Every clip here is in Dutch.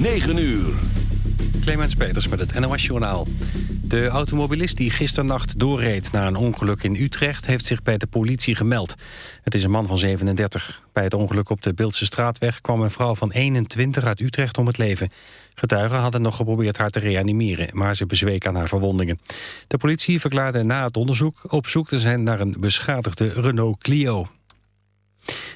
9 uur. Clemens Peters met het NOS Journaal. De automobilist die gisternacht doorreed na een ongeluk in Utrecht... heeft zich bij de politie gemeld. Het is een man van 37. Bij het ongeluk op de Beeldse Straatweg... kwam een vrouw van 21 uit Utrecht om het leven. Getuigen hadden nog geprobeerd haar te reanimeren... maar ze bezweek aan haar verwondingen. De politie verklaarde na het onderzoek op zoek te zijn... naar een beschadigde Renault Clio.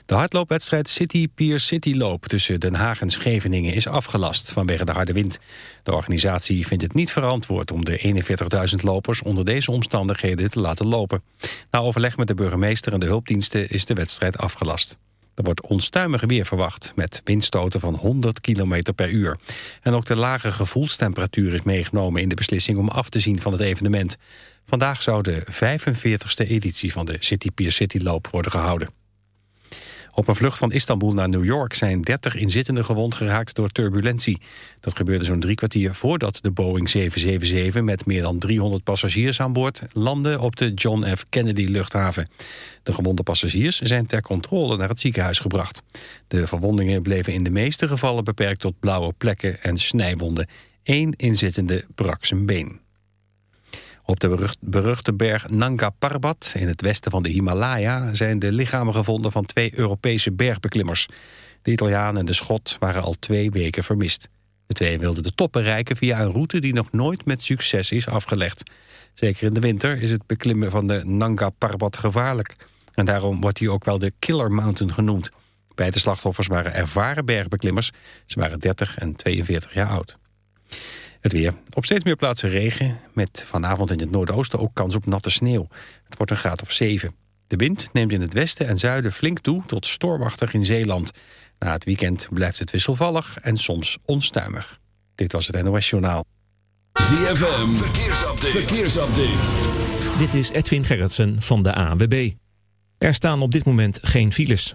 De hardloopwedstrijd City Pier City Loop tussen Den Haag en Scheveningen is afgelast vanwege de harde wind. De organisatie vindt het niet verantwoord om de 41.000 lopers onder deze omstandigheden te laten lopen. Na overleg met de burgemeester en de hulpdiensten is de wedstrijd afgelast. Er wordt onstuimig weer verwacht, met windstoten van 100 km per uur. En ook de lage gevoelstemperatuur is meegenomen in de beslissing om af te zien van het evenement. Vandaag zou de 45e editie van de City Pier City Loop worden gehouden. Op een vlucht van Istanbul naar New York zijn 30 inzittenden gewond geraakt door turbulentie. Dat gebeurde zo'n drie kwartier voordat de Boeing 777 met meer dan 300 passagiers aan boord landde op de John F. Kennedy luchthaven. De gewonde passagiers zijn ter controle naar het ziekenhuis gebracht. De verwondingen bleven in de meeste gevallen beperkt tot blauwe plekken en snijwonden. Eén inzittende brak zijn been. Op de beruchte berg Nanga Parbat in het westen van de Himalaya... zijn de lichamen gevonden van twee Europese bergbeklimmers. De Italiaan en de Schot waren al twee weken vermist. De twee wilden de top bereiken via een route die nog nooit met succes is afgelegd. Zeker in de winter is het beklimmen van de Nanga Parbat gevaarlijk. En daarom wordt hij ook wel de Killer Mountain genoemd. Beide slachtoffers waren ervaren bergbeklimmers. Ze waren 30 en 42 jaar oud. Het weer. Op steeds meer plaatsen regen, met vanavond in het noordoosten ook kans op natte sneeuw. Het wordt een graad of 7. De wind neemt in het westen en zuiden flink toe tot stormachtig in Zeeland. Na het weekend blijft het wisselvallig en soms onstuimig. Dit was het NOS Journaal. ZFM, verkeersupdate. verkeersupdate. Dit is Edwin Gerritsen van de ANWB. Er staan op dit moment geen files.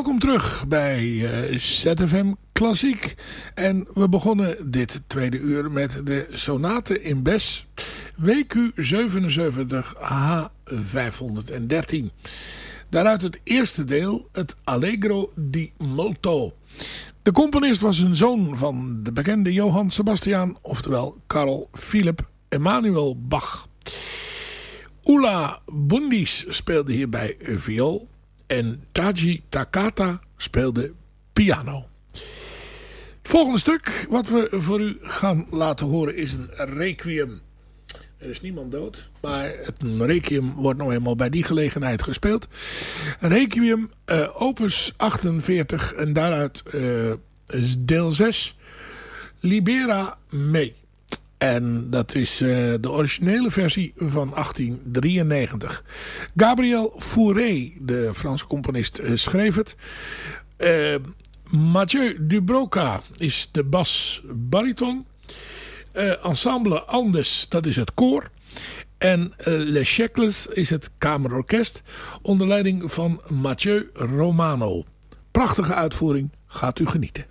Welkom terug bij eh, ZFM Klassiek. En we begonnen dit tweede uur met de sonate in Bes. WQ 77 H513. Daaruit het eerste deel, het Allegro di Molto. De componist was een zoon van de bekende Johann Sebastian, oftewel Karl Philipp Emanuel Bach. Ula Bundis speelde hierbij viool en Taji Takata speelde piano. Het volgende stuk wat we voor u gaan laten horen is een requiem. Er is niemand dood, maar het requiem wordt nog eenmaal bij die gelegenheid gespeeld. Requiem uh, opus 48 en daaruit uh, deel 6 Libera Me. En dat is uh, de originele versie van 1893. Gabriel Fauré, de Franse componist, uh, schreef het. Uh, Mathieu Dubroca is de bas-bariton. Ensemble Andes, dat is het koor. En Le Checles is het kamerorkest onder leiding van Mathieu Romano. Prachtige uitvoering, gaat u genieten.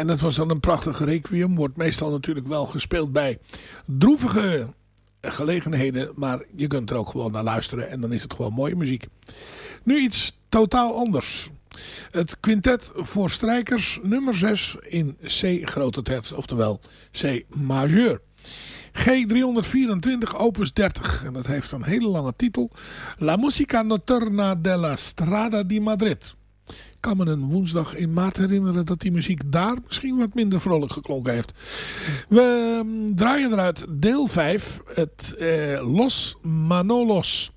En dat was dan een prachtige requiem. Wordt meestal natuurlijk wel gespeeld bij droevige gelegenheden. Maar je kunt er ook gewoon naar luisteren. En dan is het gewoon mooie muziek. Nu iets totaal anders. Het quintet voor strijkers nummer 6 in C grote terts. Oftewel C majeur. G324 opus 30. En dat heeft een hele lange titel. La musica notturna della Strada di Madrid. Ik kan me een woensdag in maart herinneren dat die muziek daar misschien wat minder vrolijk geklonken heeft. We mm, draaien eruit deel 5, het eh, Los Manolos.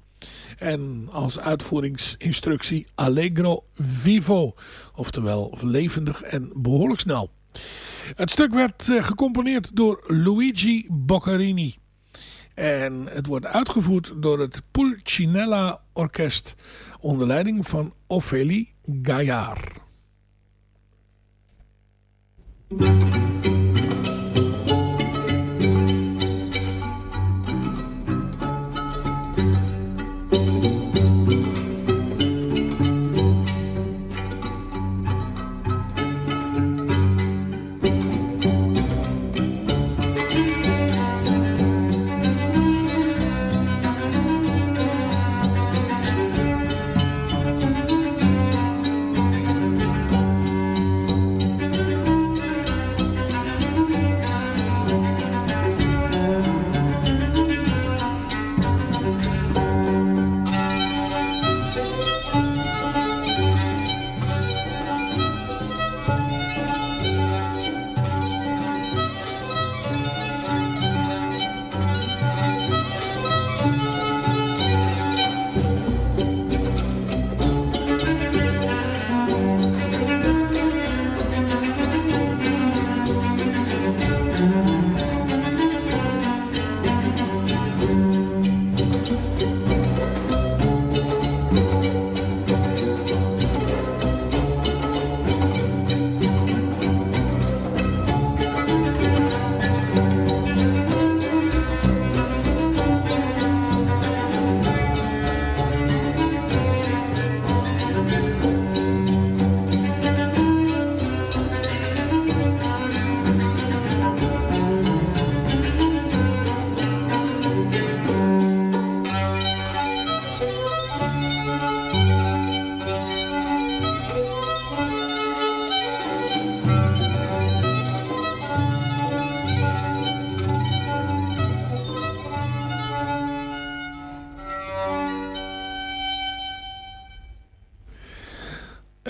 En als uitvoeringsinstructie Allegro Vivo. Oftewel levendig en behoorlijk snel. Het stuk werd eh, gecomponeerd door Luigi Boccarini. En het wordt uitgevoerd door het Pulcinella Orkest onder leiding van Ophélie Gaillard.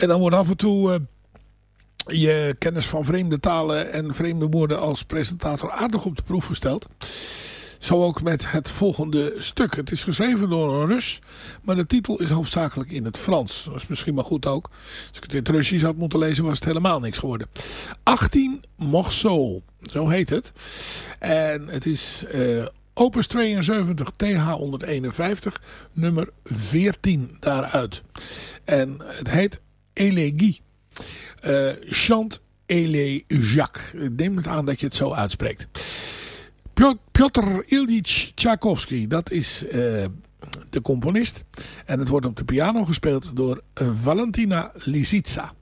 En dan wordt af en toe uh, je kennis van vreemde talen en vreemde woorden als presentator aardig op de proef gesteld. Zo ook met het volgende stuk. Het is geschreven door een Rus, maar de titel is hoofdzakelijk in het Frans. Dat is misschien maar goed ook. Als ik het in het Russisch had moeten lezen was het helemaal niks geworden. 18 Morceaux, zo heet het. En het is uh, Opus 72 TH151, nummer 14 daaruit. En het heet Elegie. Uh, chant Jacques. Ik neem het aan dat je het zo uitspreekt. Piotr Ilyich Tchaikovsky, dat is uh, de componist. En het wordt op de piano gespeeld door Valentina Lisitsa.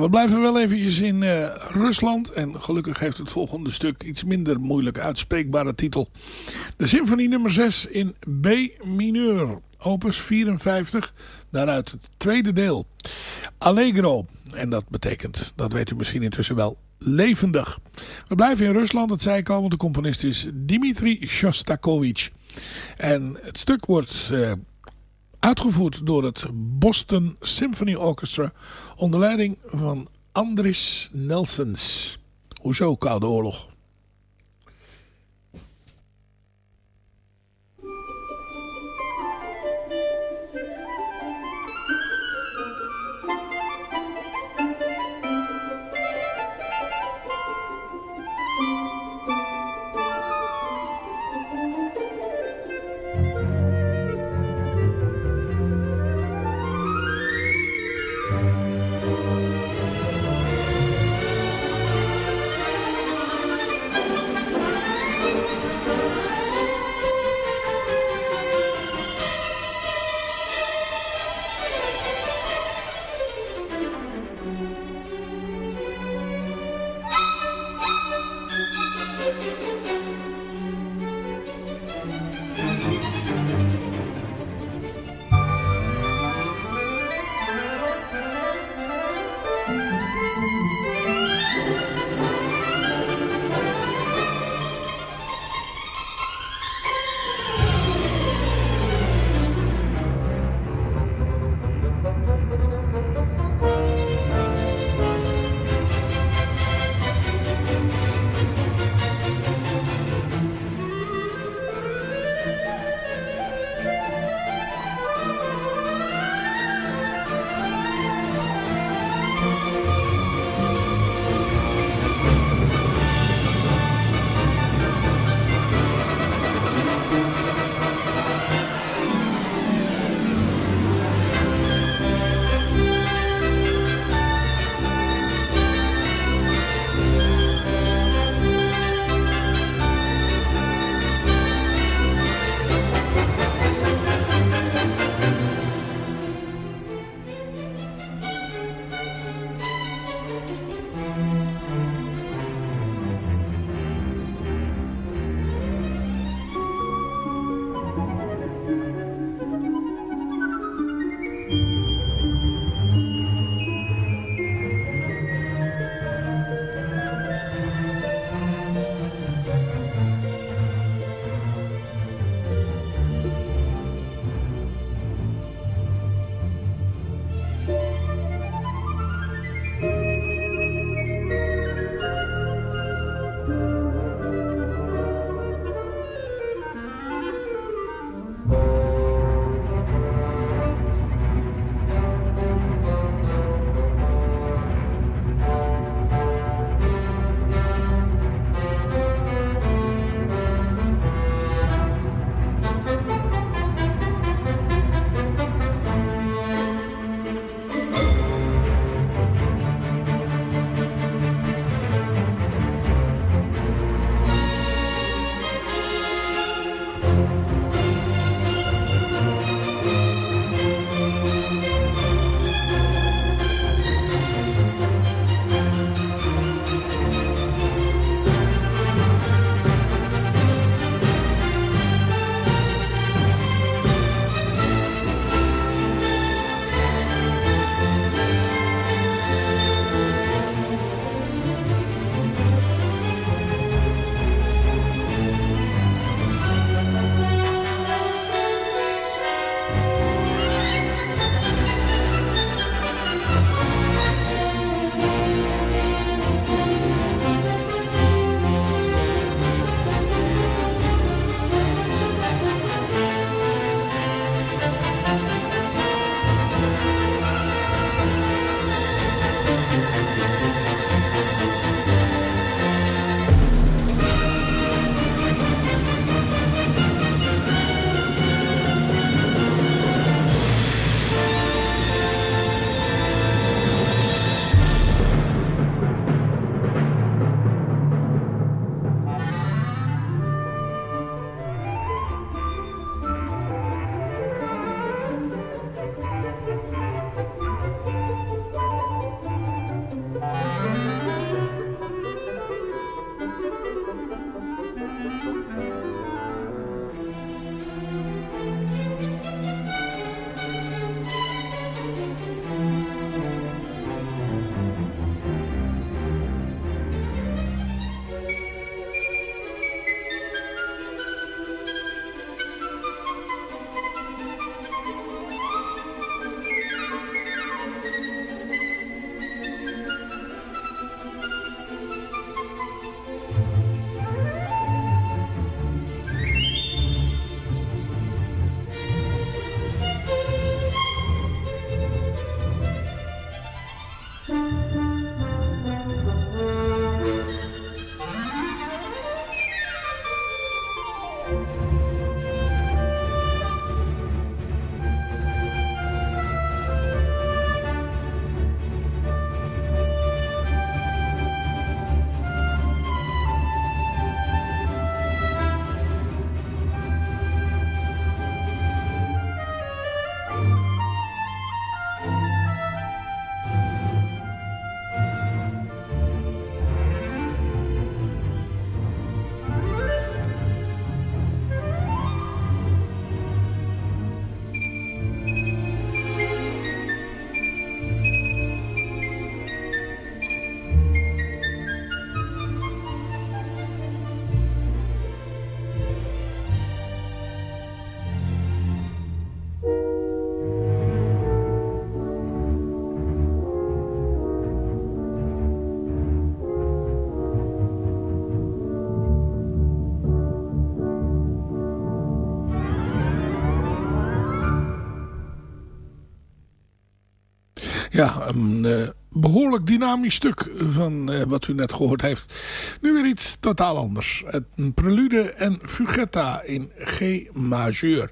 We blijven wel eventjes in uh, Rusland. En gelukkig heeft het volgende stuk iets minder moeilijk uitspreekbare titel. De symfonie nummer 6 in B mineur. Opus 54. Daaruit het tweede deel. Allegro. En dat betekent, dat weet u misschien intussen wel, levendig. We blijven in Rusland, dat zei ik al, want de componist is Dmitri Shostakovich. En het stuk wordt uh, uitgevoerd door het Boston Symphony Orchestra onder leiding van Andris Nelsons. Hoezo Koude Oorlog? Ja, een uh, behoorlijk dynamisch stuk van uh, wat u net gehoord heeft. Nu weer iets totaal anders. Een prelude en fugetta in G majeur.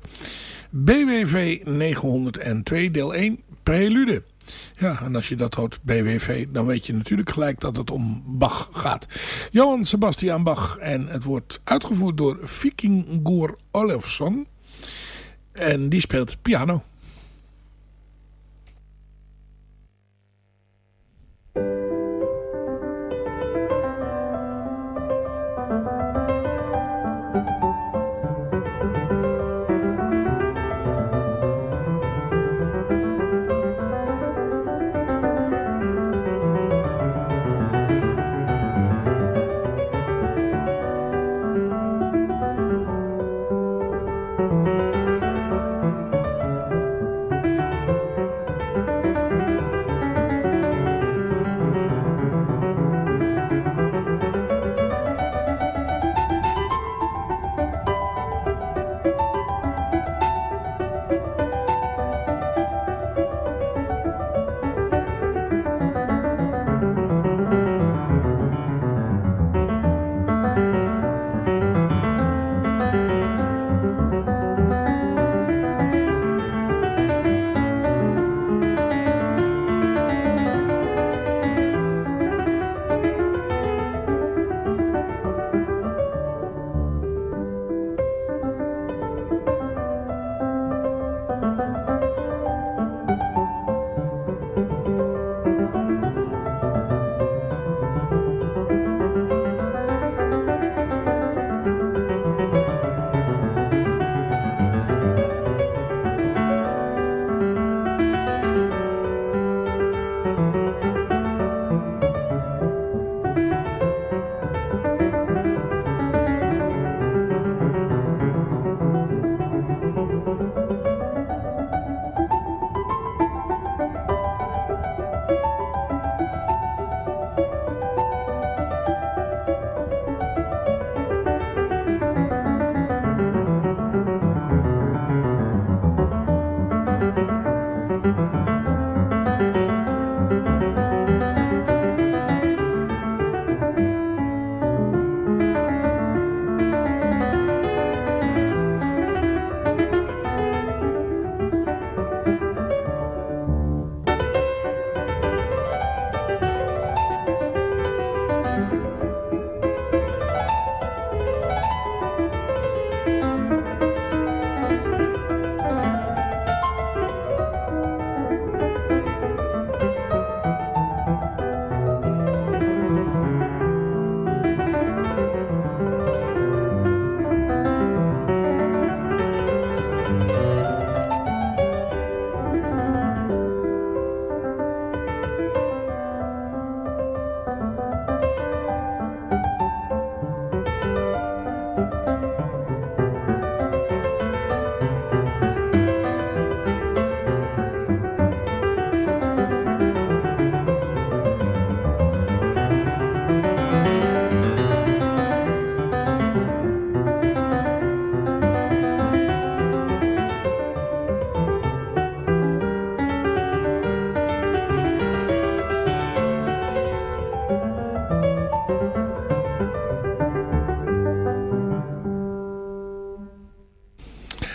BWV 902 deel 1 prelude. Ja, en als je dat hoort, BWV, dan weet je natuurlijk gelijk dat het om Bach gaat. Johan Sebastian Bach en het wordt uitgevoerd door Vikingur Olofsson. En die speelt piano.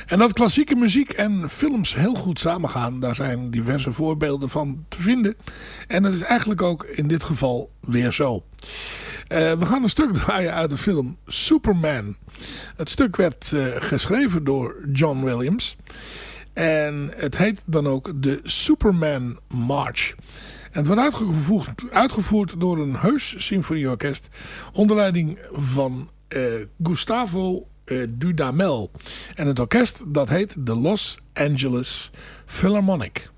En dat klassieke muziek en films heel goed samengaan, daar zijn diverse voorbeelden van te vinden. En dat is eigenlijk ook in dit geval weer zo. Uh, we gaan een stuk draaien uit de film Superman. Het stuk werd uh, geschreven door John Williams. En het heet dan ook de Superman March. En het wordt uitgevoerd, uitgevoerd door een heus symfonieorkest onder leiding van uh, Gustavo Dudamel. En het orkest dat heet de Los Angeles Philharmonic.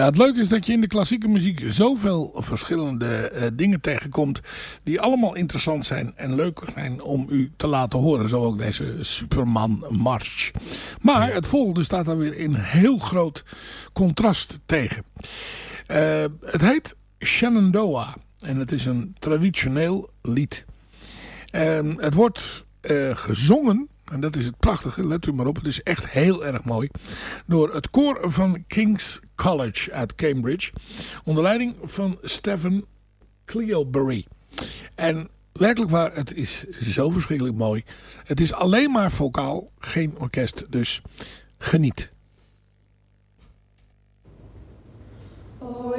Ja, het leuke is dat je in de klassieke muziek zoveel verschillende uh, dingen tegenkomt. Die allemaal interessant zijn en leuk zijn om u te laten horen. Zo ook deze Superman March. Maar het volgende staat daar weer in heel groot contrast tegen. Uh, het heet Shenandoah. En het is een traditioneel lied. Uh, het wordt gezongen en dat is het prachtige, let u maar op, het is echt heel erg mooi. Door het koor van King's College uit Cambridge. Onder leiding van Stephen Cleobury. En werkelijk waar, het is zo verschrikkelijk mooi. Het is alleen maar vocaal, geen orkest, dus geniet. Oh,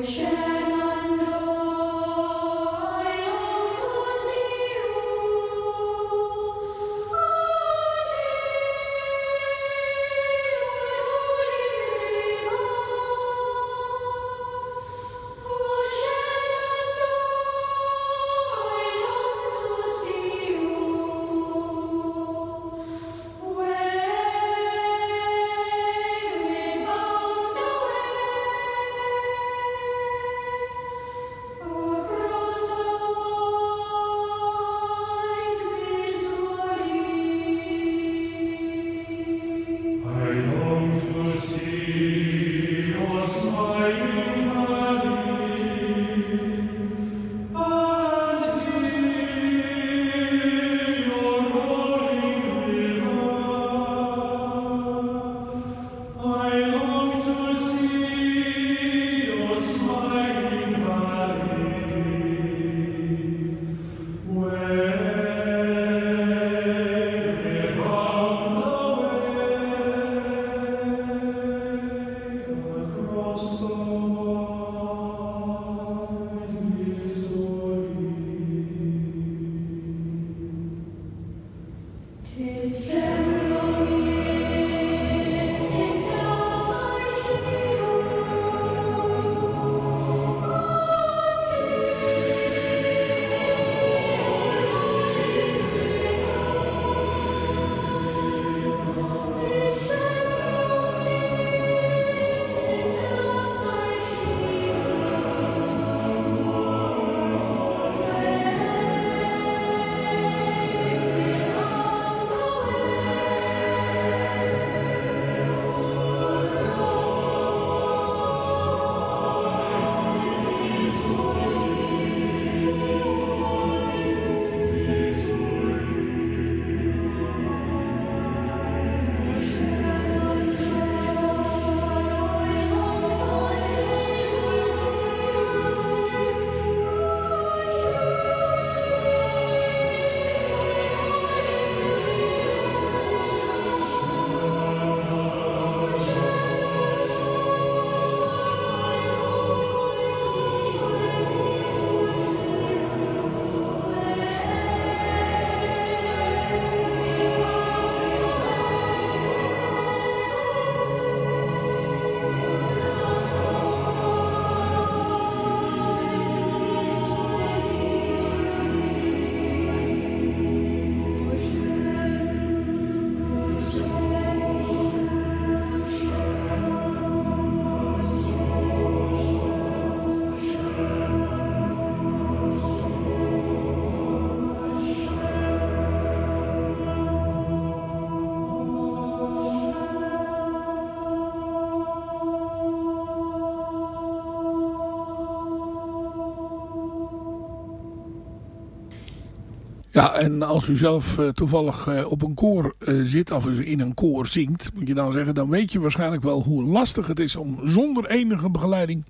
Ja, en als u zelf uh, toevallig uh, op een koor uh, zit of in een koor zingt, moet je dan zeggen, dan weet je waarschijnlijk wel hoe lastig het is om zonder enige begeleiding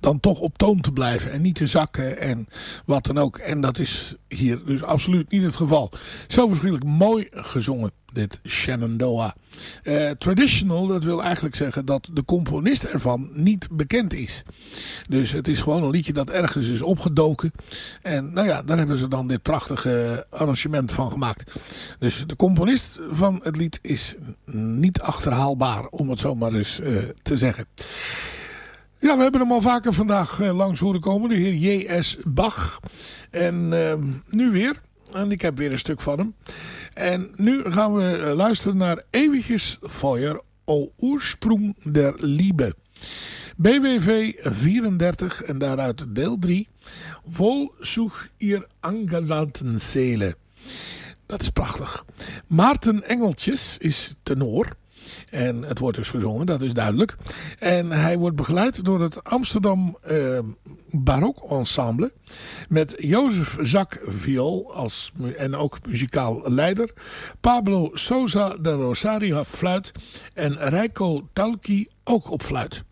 dan toch op toon te blijven en niet te zakken en wat dan ook. En dat is hier dus absoluut niet het geval. Zo verschrikkelijk mooi gezongen. Dit Shenandoah. Uh, traditional, dat wil eigenlijk zeggen dat de componist ervan niet bekend is. Dus het is gewoon een liedje dat ergens is opgedoken. En nou ja, daar hebben ze dan dit prachtige arrangement van gemaakt. Dus de componist van het lied is niet achterhaalbaar, om het zo maar eens uh, te zeggen. Ja, we hebben hem al vaker vandaag uh, langs horen komen. De heer J.S. Bach. En uh, nu weer. En ik heb weer een stuk van hem. En nu gaan we uh, luisteren naar Ewiges Feuer, O Ursprung der Liebe. BWV 34 en daaruit deel 3. Vol such ihr angewandten Seele. Dat is prachtig. Maarten Engeltjes is tenor. En het wordt dus gezongen, dat is duidelijk. En hij wordt begeleid door het Amsterdam eh, Barok Ensemble. Met Jozef Zak viool als, en ook muzikaal leider. Pablo Sosa de Rosario fluit. En Reiko Talki ook op fluit.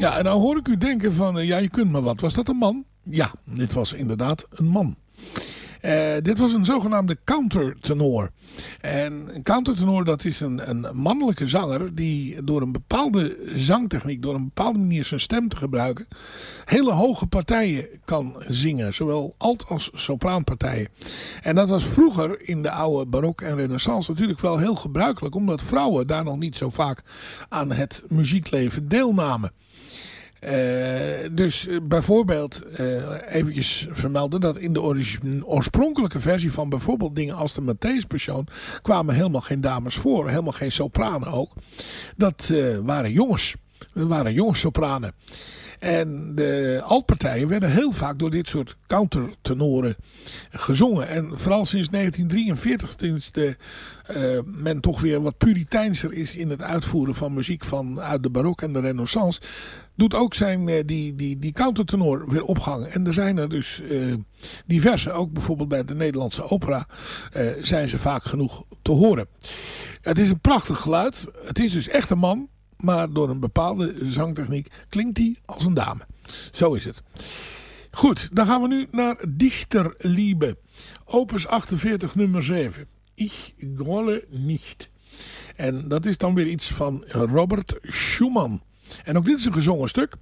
Ja, en nou hoor ik u denken van, ja, je kunt maar wat. Was dat een man? Ja, dit was inderdaad een man. Uh, dit was een zogenaamde countertenor. En een countertenor dat is een, een mannelijke zanger die door een bepaalde zangtechniek, door een bepaalde manier zijn stem te gebruiken, hele hoge partijen kan zingen. Zowel alt als sopraanpartijen. En dat was vroeger in de oude barok en renaissance natuurlijk wel heel gebruikelijk, omdat vrouwen daar nog niet zo vaak aan het muziekleven deelnamen. Uh, dus uh, bijvoorbeeld uh, eventjes vermelden dat in de oorspronkelijke versie van bijvoorbeeld dingen als de Matthäus kwamen helemaal geen dames voor, helemaal geen sopranen ook. Dat waren jongens. Dat waren jongens sopranen. En de altpartijen werden heel vaak door dit soort countertenoren gezongen. En vooral sinds 1943, sinds de, uh, men toch weer wat puriteinser is in het uitvoeren van muziek van, uit de barok en de renaissance, doet ook zijn, uh, die, die, die countertenor weer opgang. En er zijn er dus uh, diverse, ook bijvoorbeeld bij de Nederlandse opera, zijn ze vaak genoeg te horen. Het is een prachtig geluid. Het is dus echt een man maar door een bepaalde zangtechniek klinkt hij als een dame. Zo is het. Goed, dan gaan we nu naar Dichterliebe. Opus 48 nummer 7. Ich grolle nicht. En dat is dan weer iets van Robert Schumann. En ook dit is een gezongen stuk.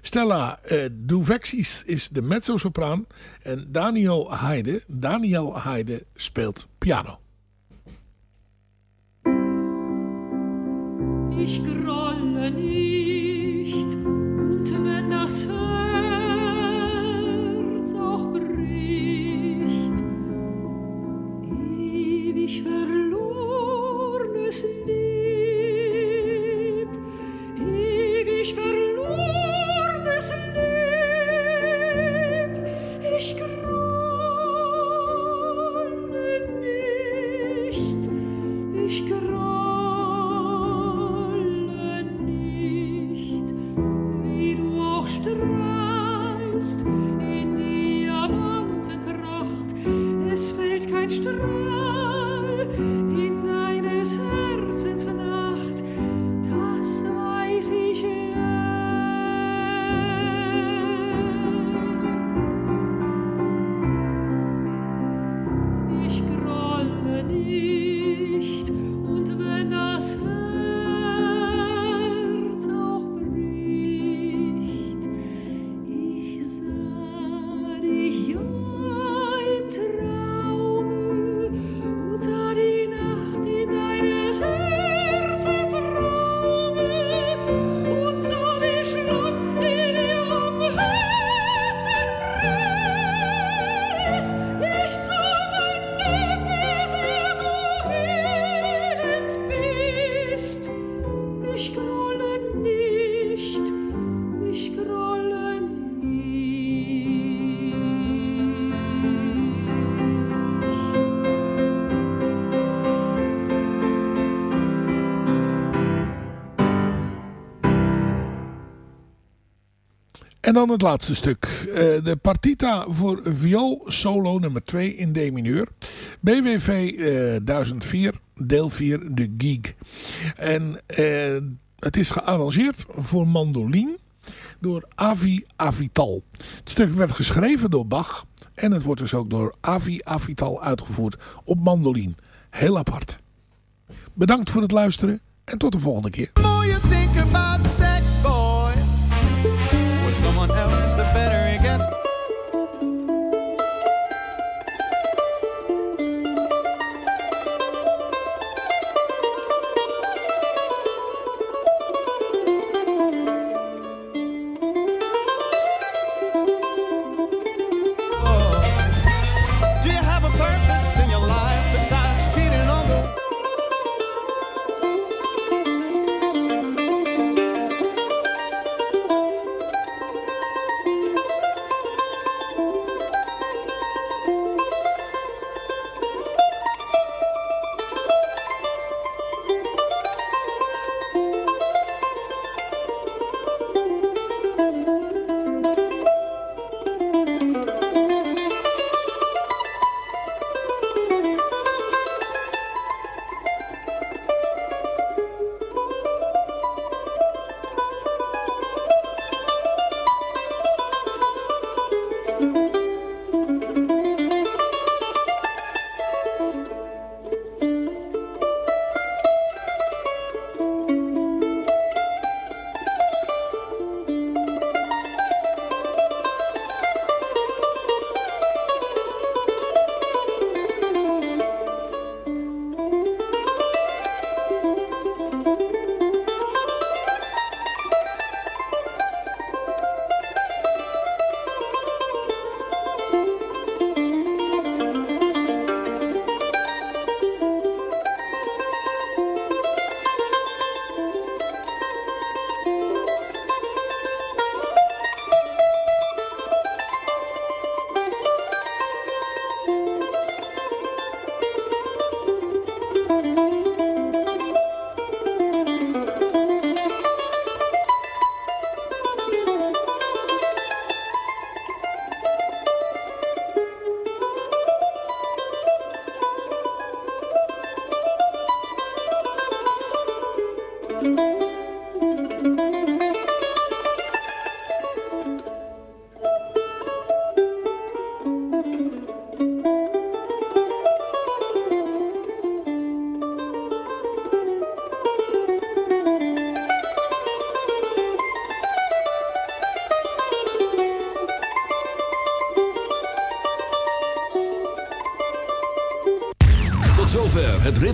Stella uh, Duvexis is de mezzo-sopraan. En Daniel Heide, Daniel Heide speelt piano. Ich grolle nicht, und wenn das Herz En dan het laatste stuk. Uh, de partita voor viool solo nummer 2 in D mineur. BWV uh, 1004, deel 4, de Gig. En uh, het is gearrangeerd voor mandoline door Avi Avital. Het stuk werd geschreven door Bach. En het wordt dus ook door Avi Avital uitgevoerd op mandoline. Heel apart. Bedankt voor het luisteren en tot de volgende keer.